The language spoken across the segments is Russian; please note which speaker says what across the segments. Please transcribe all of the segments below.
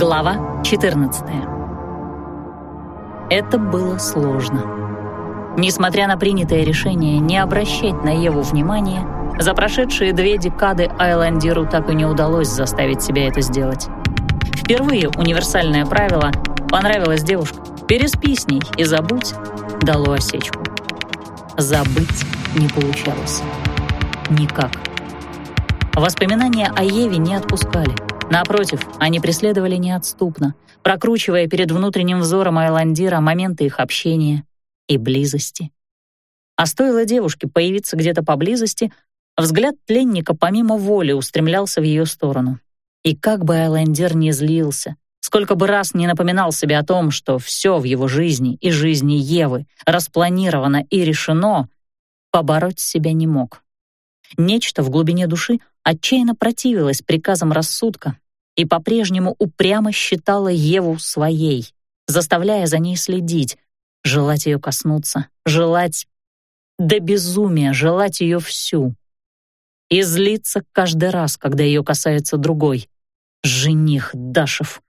Speaker 1: Глава 14. Это было сложно. Несмотря на принятое решение не обращать на Еву внимания, за прошедшие две декады Айландиру так и не удалось заставить себя это сделать. Впервые универсальное правило «понравилась девушка, переспи с ней и забудь» дало осечку. Забыть не получалось. Никак. Воспоминания о Еве не отпускали. Напротив, они преследовали неотступно, прокручивая перед внутренним взором Айландира моменты их общения и близости. А стоило девушке появиться где-то поблизости, взгляд пленника помимо воли устремлялся в ее сторону. И как бы Айландир не злился, сколько бы раз не напоминал себе о том, что все в его жизни и жизни Евы распланировано и решено, побороть себя не мог. Нечто в глубине души отчаянно противилась приказам рассудка и по-прежнему упрямо считала Еву своей, заставляя за ней следить, желать ее коснуться, желать до безумия, желать ее всю. И злиться каждый раз, когда ее касается другой. Жених Дашев.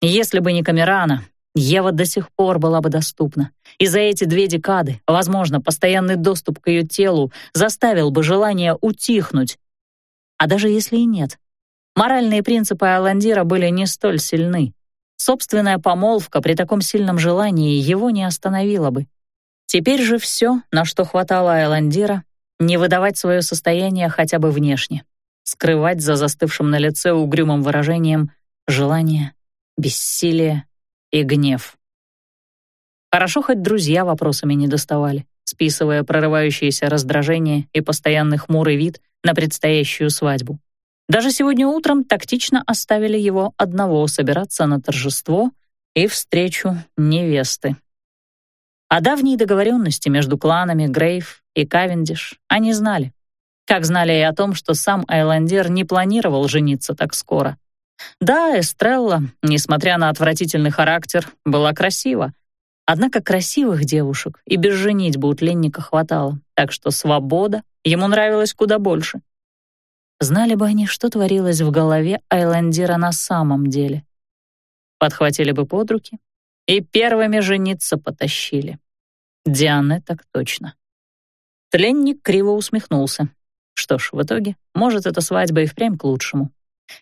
Speaker 1: Если бы не Камерана, Ева до сих пор была бы доступна. И за эти две декады, возможно, постоянный доступ к ее телу заставил бы желание утихнуть, а даже если и нет. Моральные принципы Аландира были не столь сильны. Собственная помолвка при таком сильном желании его не остановила бы. Теперь же все, на что хватало Айландира, не выдавать свое состояние хотя бы внешне, скрывать за застывшим на лице угрюмым выражением желание, бессилие и гнев. Хорошо, хоть друзья вопросами не доставали, списывая прорывающееся раздражение и постоянный хмурый вид на предстоящую свадьбу. Даже сегодня утром тактично оставили его одного собираться на торжество и встречу невесты. О давней договоренности между кланами Грейв и Кавендиш они знали. Как знали и о том, что сам Айландер не планировал жениться так скоро. Да, Эстрелла, несмотря на отвратительный характер, была красива. Однако красивых девушек и без женитьбы у тленника хватало, так что свобода ему нравилась куда больше. Знали бы они, что творилось в голове Айландира на самом деле. Подхватили бы под руки и первыми жениться потащили. Дианы так точно. Тленник криво усмехнулся. Что ж, в итоге, может, эта свадьба и впрямь к лучшему.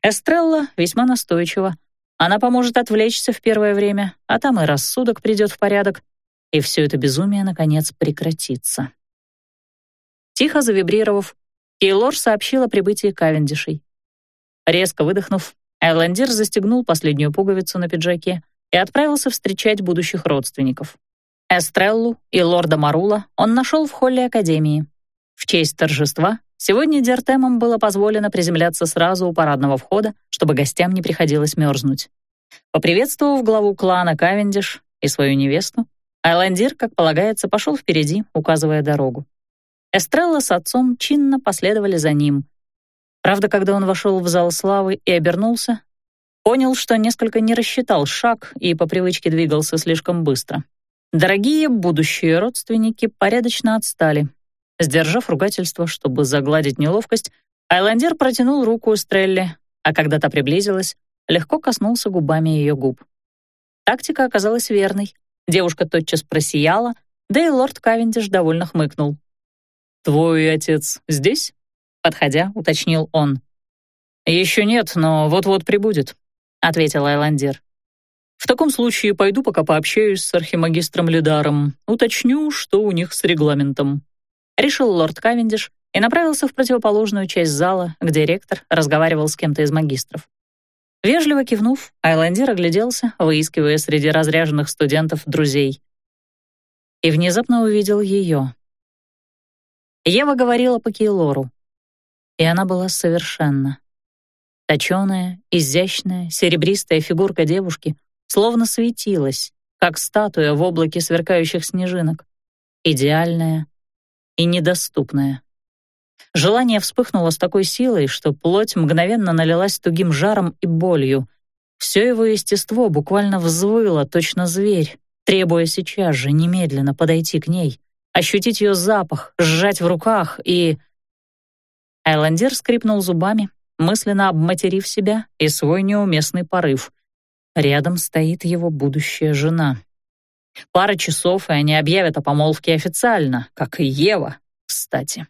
Speaker 1: Эстрелла весьма настойчива. Она поможет отвлечься в первое время, а там и рассудок придет в порядок, и все это безумие, наконец, прекратится. Тихо завибрировав, Кейлор сообщил о прибытии Кавендишей. Резко выдохнув, Айландир застегнул последнюю пуговицу на пиджаке и отправился встречать будущих родственников. Эстреллу и лорда Марула он нашел в холле Академии. В честь торжества Сегодня Диартемам было позволено приземляться сразу у парадного входа, чтобы гостям не приходилось мерзнуть. Поприветствовав главу клана Кавендиш и свою невесту, Айландир, как полагается, пошел впереди, указывая дорогу. Эстрелла с отцом чинно последовали за ним. Правда, когда он вошел в зал славы и обернулся, понял, что несколько не рассчитал шаг и по привычке двигался слишком быстро. Дорогие будущие родственники порядочно отстали, Сдержав ругательство, чтобы загладить неловкость, Айландер протянул руку Стрелли, а когда та приблизилась, легко коснулся губами ее губ. Тактика оказалась верной. Девушка тотчас просияла, да и лорд Кавендиш довольно хмыкнул. «Твой отец здесь?» — подходя, уточнил он. «Еще нет, но вот-вот прибудет», — ответил Айландер. «В таком случае пойду пока пообщаюсь с архимагистром Лидаром, уточню, что у них с регламентом» решил лорд Кавендиш и направился в противоположную часть зала, где ректор разговаривал с кем-то из магистров. Вежливо кивнув, Айландир огляделся, выискивая среди разряженных студентов друзей. И внезапно увидел ее. Ева говорила по Кейлору, и она была совершенна. Точёная, изящная, серебристая фигурка девушки словно светилась, как статуя в облаке сверкающих снежинок. Идеальная, и недоступное. Желание вспыхнуло с такой силой, что плоть мгновенно налилась тугим жаром и болью. Все его естество буквально взвыло, точно зверь, требуя сейчас же немедленно подойти к ней, ощутить ее запах, сжать в руках и... Айландер скрипнул зубами, мысленно обматерив себя и свой неуместный порыв. Рядом стоит его будущая жена. Пара часов, и они объявят о помолвке официально, как и Ева, кстати,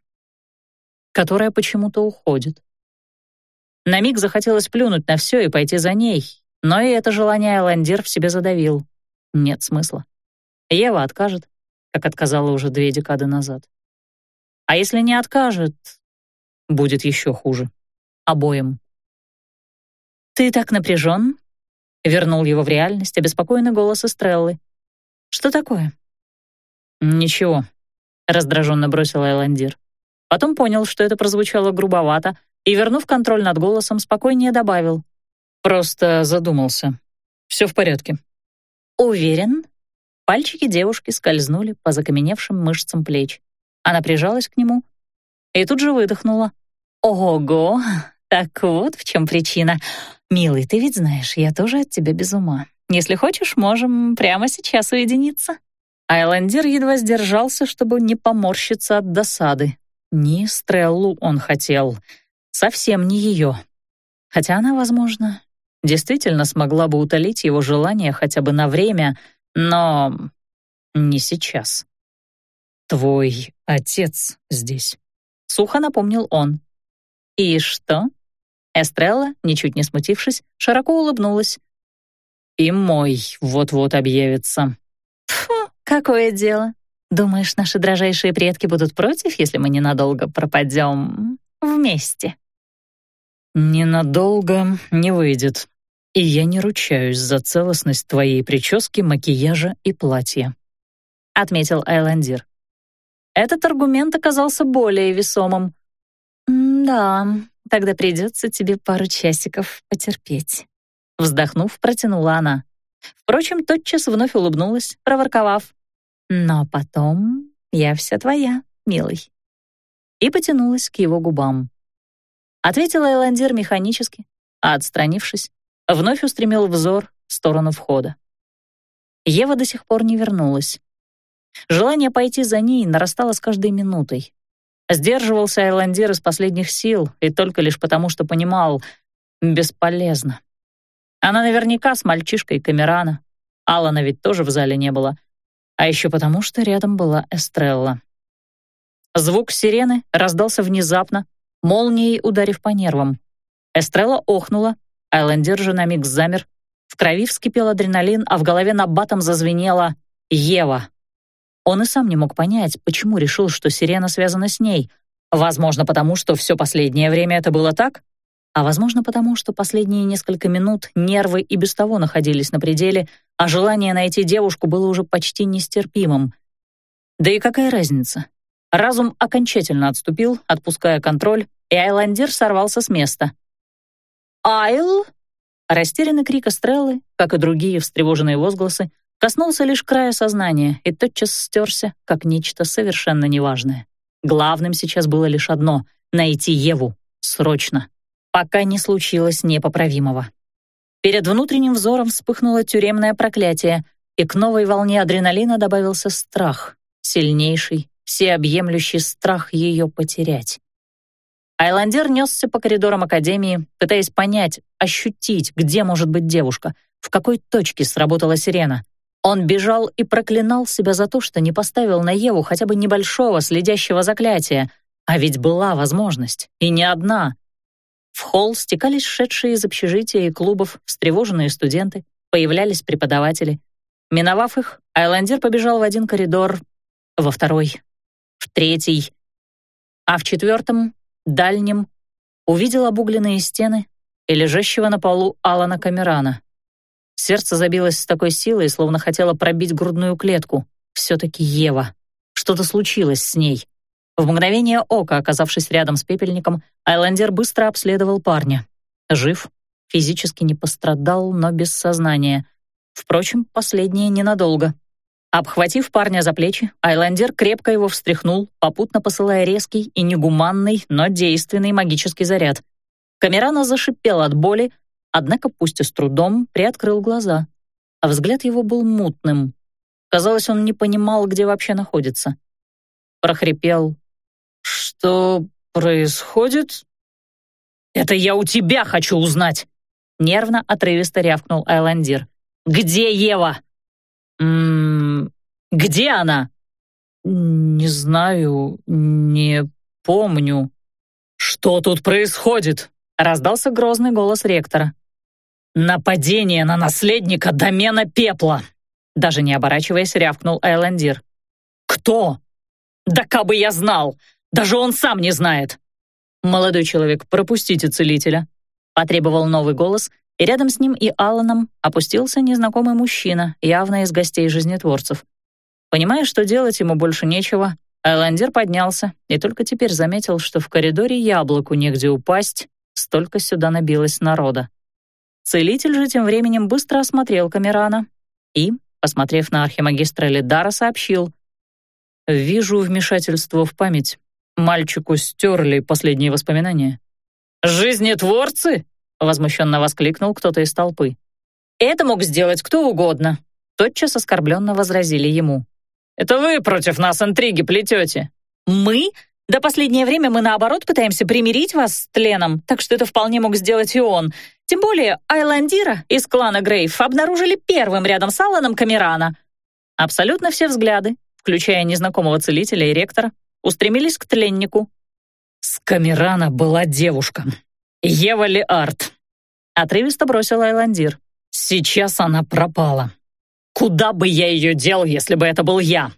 Speaker 1: которая почему-то уходит. На миг захотелось плюнуть на все и пойти за ней, но и это желание Айландир в себе задавил. Нет смысла. Ева откажет, как отказала уже две декады назад. А если не откажет, будет еще хуже. Обоим. «Ты так напряжен?» — вернул его в реальность обеспокоенный голос Эстреллы. «Что такое?» «Ничего», — раздраженно бросил Айландир. Потом понял, что это прозвучало грубовато, и, вернув контроль над голосом, спокойнее добавил. «Просто задумался. Все в порядке». «Уверен?» Пальчики девушки скользнули по закаменевшим мышцам плеч. Она прижалась к нему и тут же выдохнула. «Ого! Так вот в чем причина. Милый, ты ведь знаешь, я тоже от тебя без ума. Если хочешь, можем прямо сейчас уединиться». Айландер едва сдержался, чтобы не поморщиться от досады. Не Стреллу он хотел, совсем не ее. Хотя она, возможно, действительно смогла бы утолить его желание хотя бы на время, но не сейчас. «Твой отец здесь», — сухо напомнил он. «И что?» Эстрелла, ничуть не смутившись, широко улыбнулась. «И мой вот-вот объявится». «Фу, какое дело! Думаешь, наши дрожайшие предки будут против, если мы ненадолго пропадем вместе?»
Speaker 2: «Ненадолго не выйдет, и я не ручаюсь за целостность твоей прически, макияжа и платья», —
Speaker 1: отметил Айландир. Этот аргумент оказался более весомым. «Да, тогда придется тебе пару часиков потерпеть», — вздохнув, протянула она. Впрочем, тотчас вновь улыбнулась, проворковав. «Но потом я вся твоя, милый». И потянулась к его губам. Ответила Эландир механически, а, отстранившись, вновь устремил взор в сторону входа. Ева до сих пор не вернулась. Желание пойти за ней нарастало с каждой минутой. Сдерживался Айландир из последних сил и только лишь потому, что понимал — бесполезно. Она наверняка с мальчишкой Камерана. Алана ведь тоже в зале не было. А еще потому, что рядом была Эстрелла. Звук сирены раздался внезапно, молнией ударив по нервам. Эстрелла охнула, Айландир же на миг замер. В крови вскипел адреналин, а в голове на батом зазвенела «Ева». Он и сам не мог понять, почему решил, что сирена связана с ней. Возможно, потому что все последнее время это было так, а возможно, потому что последние несколько минут нервы и без того находились на пределе, а желание найти девушку было уже почти нестерпимым. Да и какая разница? Разум окончательно отступил, отпуская контроль, и Айландир сорвался с места. «Айл!» Растерянный крик Эстреллы, как и другие встревоженные возгласы, Коснулся лишь края сознания и тотчас стерся, как нечто совершенно неважное. Главным сейчас было лишь одно — найти Еву. Срочно. Пока не случилось непоправимого. Перед внутренним взором вспыхнуло тюремное проклятие, и к новой волне адреналина добавился страх, сильнейший, всеобъемлющий страх ее потерять. Айландер несся по коридорам Академии, пытаясь понять, ощутить, где может быть девушка, в какой точке сработала сирена — он бежал и проклинал себя за то, что не поставил на Еву хотя бы небольшого следящего заклятия, а ведь была возможность, и не одна. В холл стекались шедшие из общежития и клубов встревоженные студенты, появлялись преподаватели. Миновав их, Айландер побежал в один коридор, во второй, в третий, а в четвертом, дальнем, увидел обугленные стены и лежащего на полу Алана Камерана. Сердце забилось с такой силой, словно хотело пробить грудную клетку. Все-таки Ева. Что-то случилось с ней. В мгновение ока, оказавшись рядом с пепельником, Айландер быстро обследовал парня. Жив, физически не пострадал, но без сознания. Впрочем, последнее ненадолго. Обхватив парня за плечи, Айландер крепко его встряхнул, попутно посылая резкий и негуманный, но действенный магический заряд. Камерана зашипел от боли, Однако, пусть и с трудом, приоткрыл глаза, а взгляд его был мутным. Казалось, он не понимал, где вообще находится. Прохрипел. «Что происходит?» «Это я у тебя хочу узнать!» Нервно, отрывисто рявкнул Айландир. «Где Ева?»
Speaker 2: «М -м, где она?» «Не знаю, не помню». «Что тут происходит?» — раздался грозный голос ректора. «Нападение на наследника домена пепла!» Даже не оборачиваясь, рявкнул Айландир. «Кто?» «Да кабы я знал! Даже он сам не знает!» «Молодой человек, пропустите целителя», — потребовал новый голос, и рядом с ним и Алланом опустился незнакомый мужчина, явно из гостей жизнетворцев. Понимая, что делать ему больше нечего, Айландер поднялся и только теперь заметил, что в коридоре яблоку негде упасть, столько сюда набилось народа. Целитель же тем временем быстро осмотрел Камерана и, посмотрев на архимагистра Лидара, сообщил. «Вижу вмешательство в память. Мальчику стерли последние воспоминания».
Speaker 1: «Жизнетворцы?» — возмущенно воскликнул кто-то из толпы. «Это мог сделать кто угодно», — тотчас оскорбленно возразили ему. «Это вы против нас интриги плетете». «Мы? Да последнее время мы, наоборот, пытаемся примирить вас с Тленом, так что это вполне мог сделать и он. Тем более Айландира из клана Грейв обнаружили первым рядом с Алланом Камерана». Абсолютно все взгляды, включая незнакомого целителя и ректора, устремились к тленнику.
Speaker 2: «С Камерана была девушка. Ева Леарт», — отрывисто бросил Айландир. «Сейчас она пропала. Куда бы я ее дел, если бы это был я?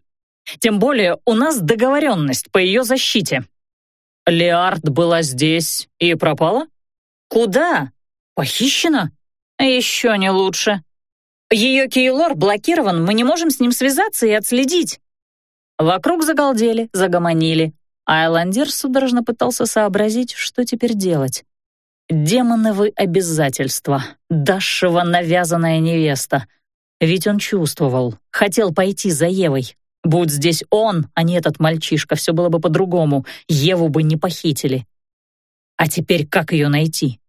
Speaker 2: Тем более у нас договоренность по ее защите». «Леарт была здесь и пропала?»
Speaker 1: «Куда? Похищена?» «Еще не лучше. Ее кейлор блокирован, мы не можем с ним связаться и отследить». Вокруг загалдели, загомонили. Айландер судорожно пытался сообразить, что теперь делать. Демоновы обязательства, Дашева навязанная невеста. Ведь он чувствовал, хотел пойти за Евой. Будь здесь он, а не этот мальчишка, все было бы по-другому. Еву бы не похитили. А теперь как ее найти?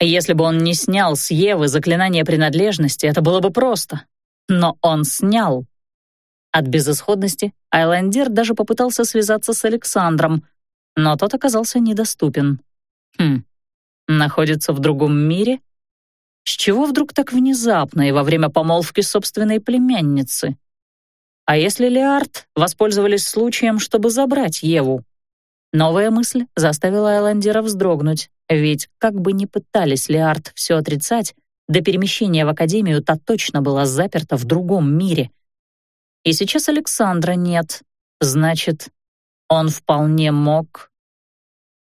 Speaker 1: Если бы он не снял с Евы заклинание принадлежности, это было бы просто. Но он снял. От безысходности Айландер даже попытался связаться с Александром, но тот оказался недоступен. Хм, находится в другом мире? С чего вдруг так внезапно и во время помолвки собственной племянницы? А если Леард воспользовались случаем, чтобы забрать Еву? Новая мысль заставила Айландера вздрогнуть, ведь как бы ни пытались Леард все отрицать, до перемещения в Академию та точно была заперта в другом мире — и сейчас Александра нет. Значит, он вполне мог...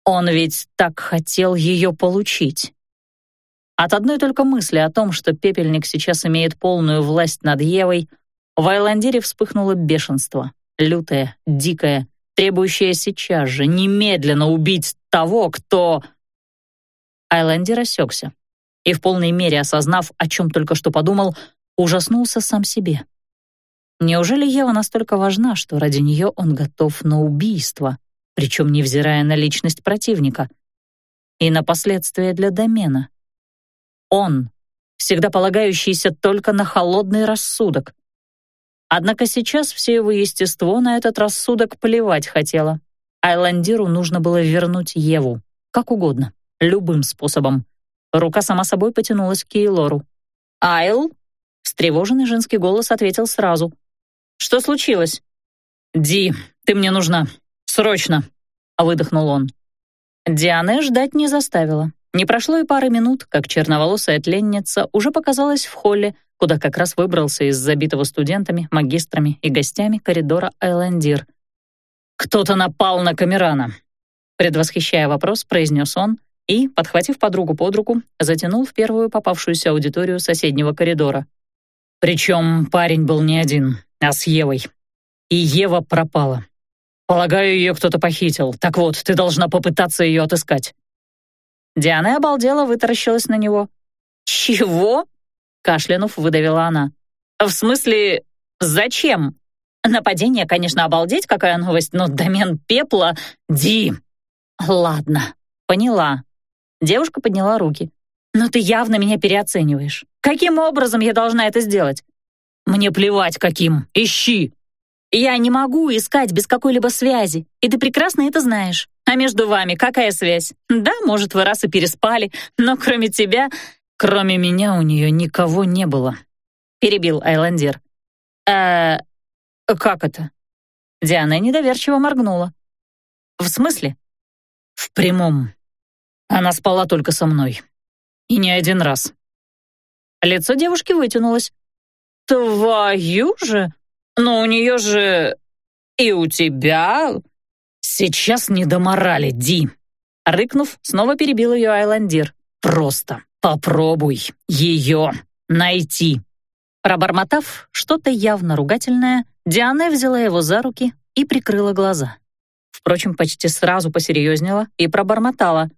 Speaker 1: Он ведь так хотел ее получить. От одной только мысли о том, что пепельник сейчас имеет полную власть над Евой, в Айландере вспыхнуло бешенство, лютое, дикое, требующее сейчас же немедленно убить того, кто... Айландер осекся и, в полной мере осознав, о чем только что подумал, ужаснулся сам себе. Неужели Ева настолько важна, что ради нее он готов на убийство, причем невзирая на личность противника и на последствия для домена? Он, всегда полагающийся только на холодный рассудок. Однако сейчас все его естество на этот рассудок плевать хотело. Айландиру нужно было вернуть Еву, как угодно, любым способом. Рука сама собой потянулась к Кейлору. «Айл?» — встревоженный женский голос ответил сразу. Что случилось?» «Ди, ты мне нужна. Срочно!» — выдохнул он. Дианы ждать не заставила. Не прошло и пары минут, как черноволосая тленница уже показалась в холле, куда как раз выбрался из забитого студентами, магистрами и гостями коридора Айлендир. «Кто-то напал на Камерана», — предвосхищая вопрос, произнес он и, подхватив подругу под руку, затянул в первую попавшуюся аудиторию соседнего коридора. Причем парень был не один а с Евой. И Ева пропала. Полагаю, ее кто-то похитил. Так вот, ты должна попытаться ее отыскать». Диана обалдела, вытаращилась на него. «Чего?» — кашлянув, выдавила она. «В смысле, зачем? Нападение, конечно, обалдеть, какая новость, но домен пепла... Ди!» «Ладно, поняла». Девушка подняла руки. «Но ты явно меня переоцениваешь. Каким образом я должна это сделать? «Мне плевать каким, ищи!» «Я не могу искать без какой-либо связи, и ты прекрасно это знаешь. А между вами какая связь? Да, может, вы раз и переспали, но кроме тебя...
Speaker 2: Кроме меня у нее никого не было, перебил Айландер. Э, как это? Диана недоверчиво моргнула. В смысле? В прямом. Она спала только со мной. И не один раз. Лицо девушки вытянулось. «Твою же! Но у нее же... и у тебя...» «Сейчас не до морали, Ди!» Рыкнув, снова перебил ее Айландир. «Просто попробуй ее найти!» Пробормотав что-то явно ругательное, Диана взяла его за руки и прикрыла глаза. Впрочем, почти сразу посерьезнела и пробормотала.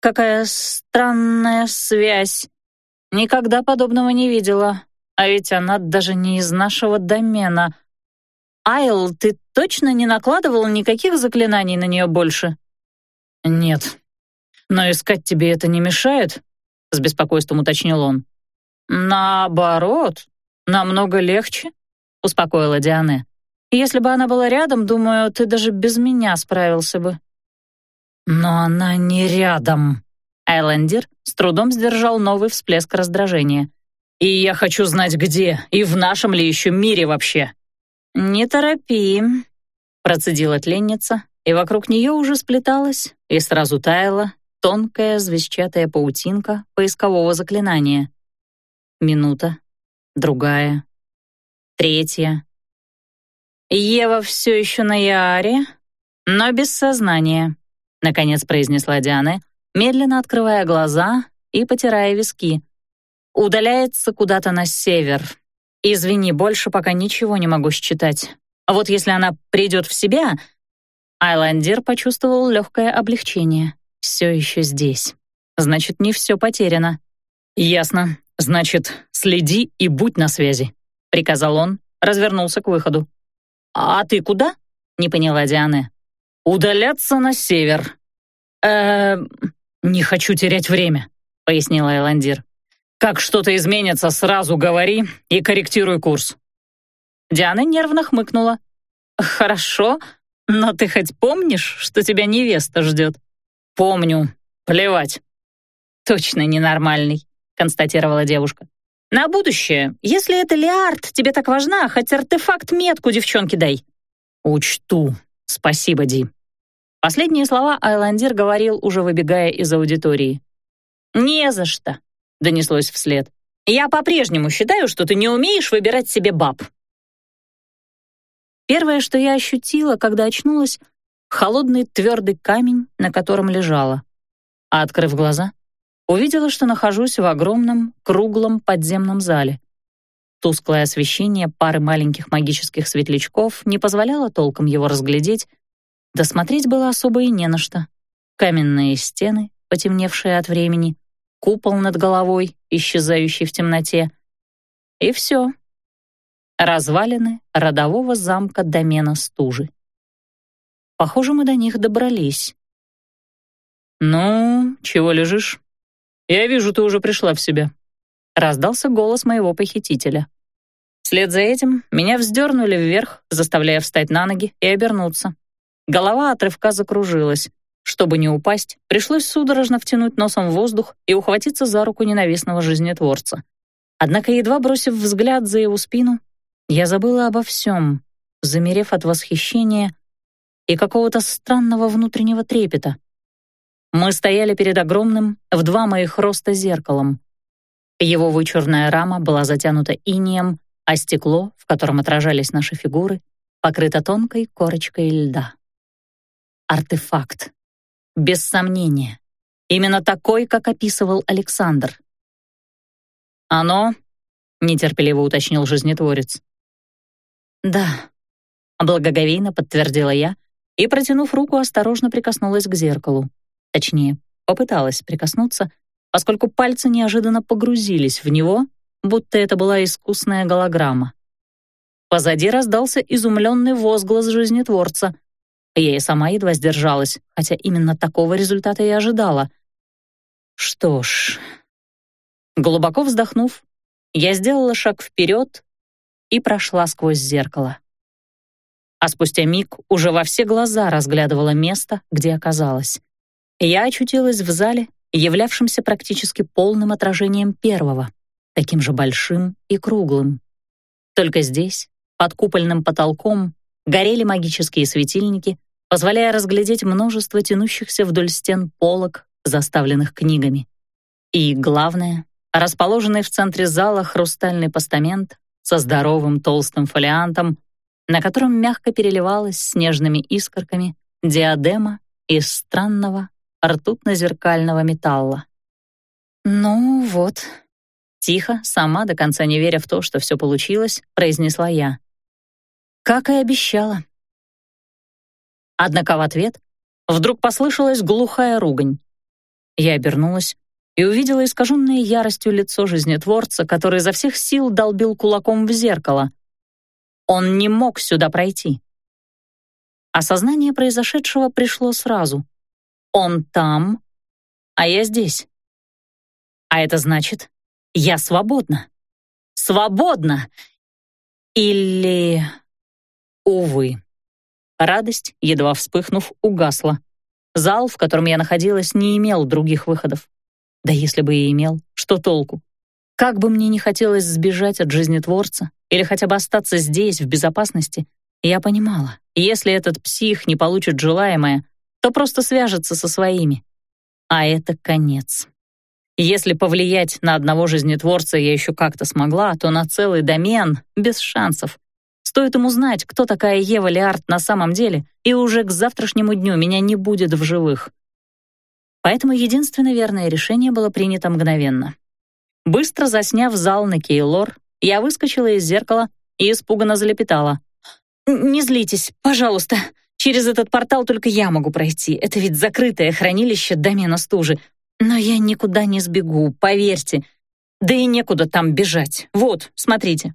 Speaker 2: «Какая странная связь! Никогда подобного не видела. А ведь она даже не из нашего домена. Айл, ты точно не накладывал никаких заклинаний на нее больше?» «Нет. Но искать тебе это не мешает?» — с беспокойством уточнил он. «Наоборот, намного легче», — успокоила Диане. «Если бы она была рядом, думаю, ты даже без меня справился бы». «Но она не рядом», Айлендер с трудом сдержал новый всплеск раздражения. «И я хочу знать, где, и в нашем ли еще мире вообще». «Не торопи», — процедила тленница, и вокруг нее уже сплеталась и сразу таяла тонкая звездчатая паутинка поискового заклинания. Минута, другая, третья. «Ева все еще на Яаре, но без сознания», — наконец произнесла Диана, медленно открывая глаза и потирая виски. «Удаляется куда-то на север. Извини, больше пока ничего не могу считать. А вот если она придет в себя...» Айландер почувствовал легкое облегчение. «Все еще здесь. Значит, не все потеряно». «Ясно. Значит, следи и будь на связи», — приказал он, развернулся к выходу. «А ты куда?» — не поняла Диана. «Удаляться на север». «Э, «Не хочу терять время», — пояснил Айландир. «Как что-то изменится, сразу говори и корректируй курс». Диана нервно хмыкнула. «Хорошо, но ты хоть помнишь, что тебя невеста ждет?» «Помню. Плевать». «Точно ненормальный», — констатировала девушка. «На будущее, если это Лиард тебе так важна, хоть артефакт-метку девчонке дай». «Учту. Спасибо, Ди», Последние слова Айландир говорил, уже выбегая из аудитории. «Не за что», — донеслось вслед. «Я по-прежнему считаю, что ты не умеешь выбирать себе баб». Первое, что я ощутила, когда очнулась, холодный твердый камень, на котором лежала. А открыв глаза, увидела, что нахожусь в огромном, круглом подземном зале. Тусклое освещение пары маленьких магических светлячков не позволяло толком его разглядеть, Досмотреть было особо и не на что. Каменные стены, потемневшие от времени, купол над головой, исчезающий в темноте. И все. Развалины родового замка домена стужи. Похоже, мы до них добрались. «Ну, чего лежишь? Я вижу, ты уже пришла в себя», — раздался голос моего похитителя. Вслед за этим меня вздернули вверх, заставляя встать на ноги и обернуться. Голова от рывка закружилась. Чтобы не упасть, пришлось судорожно втянуть носом воздух и ухватиться за руку ненавистного жизнетворца. Однако, едва бросив взгляд за его спину, я забыла обо всем, замерев от восхищения и какого-то странного внутреннего трепета. Мы стояли перед огромным, в два моих роста зеркалом. Его вычурная рама была затянута инеем, а стекло, в котором отражались наши фигуры, покрыто тонкой корочкой льда артефакт. Без сомнения. Именно такой, как описывал Александр. «Оно?» — нетерпеливо уточнил жизнетворец. «Да», — благоговейно подтвердила я и, протянув руку, осторожно прикоснулась к зеркалу. Точнее, попыталась прикоснуться, поскольку пальцы неожиданно погрузились в него, будто это была искусная голограмма. Позади раздался изумленный возглас жизнетворца. Я и сама едва сдержалась, хотя именно такого результата и ожидала. Что ж... Глубоко вздохнув, я сделала шаг вперед и прошла сквозь зеркало. А спустя миг уже во все глаза разглядывала место, где оказалась. Я очутилась в зале,
Speaker 1: являвшимся практически полным отражением первого, таким же большим и круглым. Только здесь, под купольным потолком, горели магические светильники, позволяя разглядеть множество тянущихся вдоль стен полок, заставленных книгами. И, главное, расположенный в центре зала хрустальный постамент со здоровым толстым фолиантом, на котором мягко переливалась снежными искорками диадема из странного ртутно-зеркального металла. «Ну вот», — тихо, сама до конца не веря в то, что все получилось, произнесла я. «Как и обещала». Однако в ответ вдруг послышалась глухая ругань. Я обернулась и увидела искаженное яростью лицо жизнетворца, который изо всех сил долбил кулаком в зеркало. Он не мог сюда пройти. Осознание произошедшего пришло сразу. Он там, а я здесь. А это значит, я свободна. Свободна! Или... Увы. Радость, едва вспыхнув, угасла. Зал, в котором я находилась, не имел других выходов. Да если бы и имел, что толку? Как бы мне не хотелось сбежать от жизнетворца или хотя бы остаться здесь, в безопасности, я понимала, если этот псих не получит желаемое, то просто свяжется со своими. А это конец. Если повлиять на одного жизнетворца я еще как-то смогла, то на целый домен без шансов. Стоит ему знать, кто такая Ева Леарт на самом деле, и уже к завтрашнему дню меня не будет в живых. Поэтому единственное верное решение было принято мгновенно. Быстро засняв зал на Кейлор, я выскочила из зеркала и испуганно залепетала. «Не злитесь, пожалуйста. Через этот портал только я могу пройти. Это ведь закрытое хранилище домена стужи. Но я никуда не сбегу, поверьте. Да и некуда там бежать. Вот, смотрите».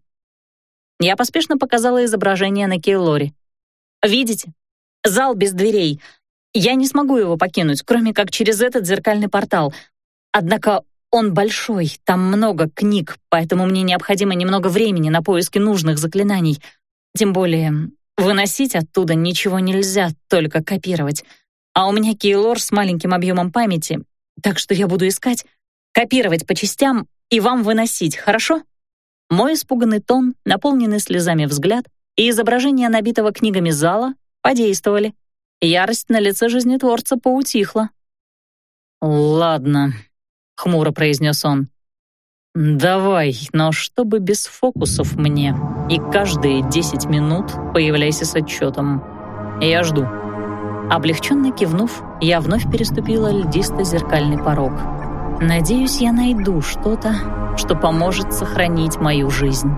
Speaker 1: Я поспешно показала изображение на Кейлоре. «Видите? Зал без дверей. Я не смогу его покинуть, кроме как через этот зеркальный портал. Однако он большой, там много книг, поэтому мне необходимо немного времени на поиски нужных заклинаний. Тем более, выносить оттуда ничего нельзя, только копировать. А у меня кейлор с маленьким объемом памяти, так что я буду искать, копировать по частям и вам выносить, хорошо? Мой испуганный тон, наполненный слезами взгляд и изображение набитого книгами зала подействовали. Ярость на лице жизнетворца поутихла. «Ладно», — хмуро произнес он. «Давай, но чтобы без фокусов мне, и каждые десять минут появляйся с отчетом. Я жду». Облегченно кивнув, я вновь переступила льдисто-зеркальный порог. «Надеюсь, я найду что-то, что поможет сохранить мою жизнь».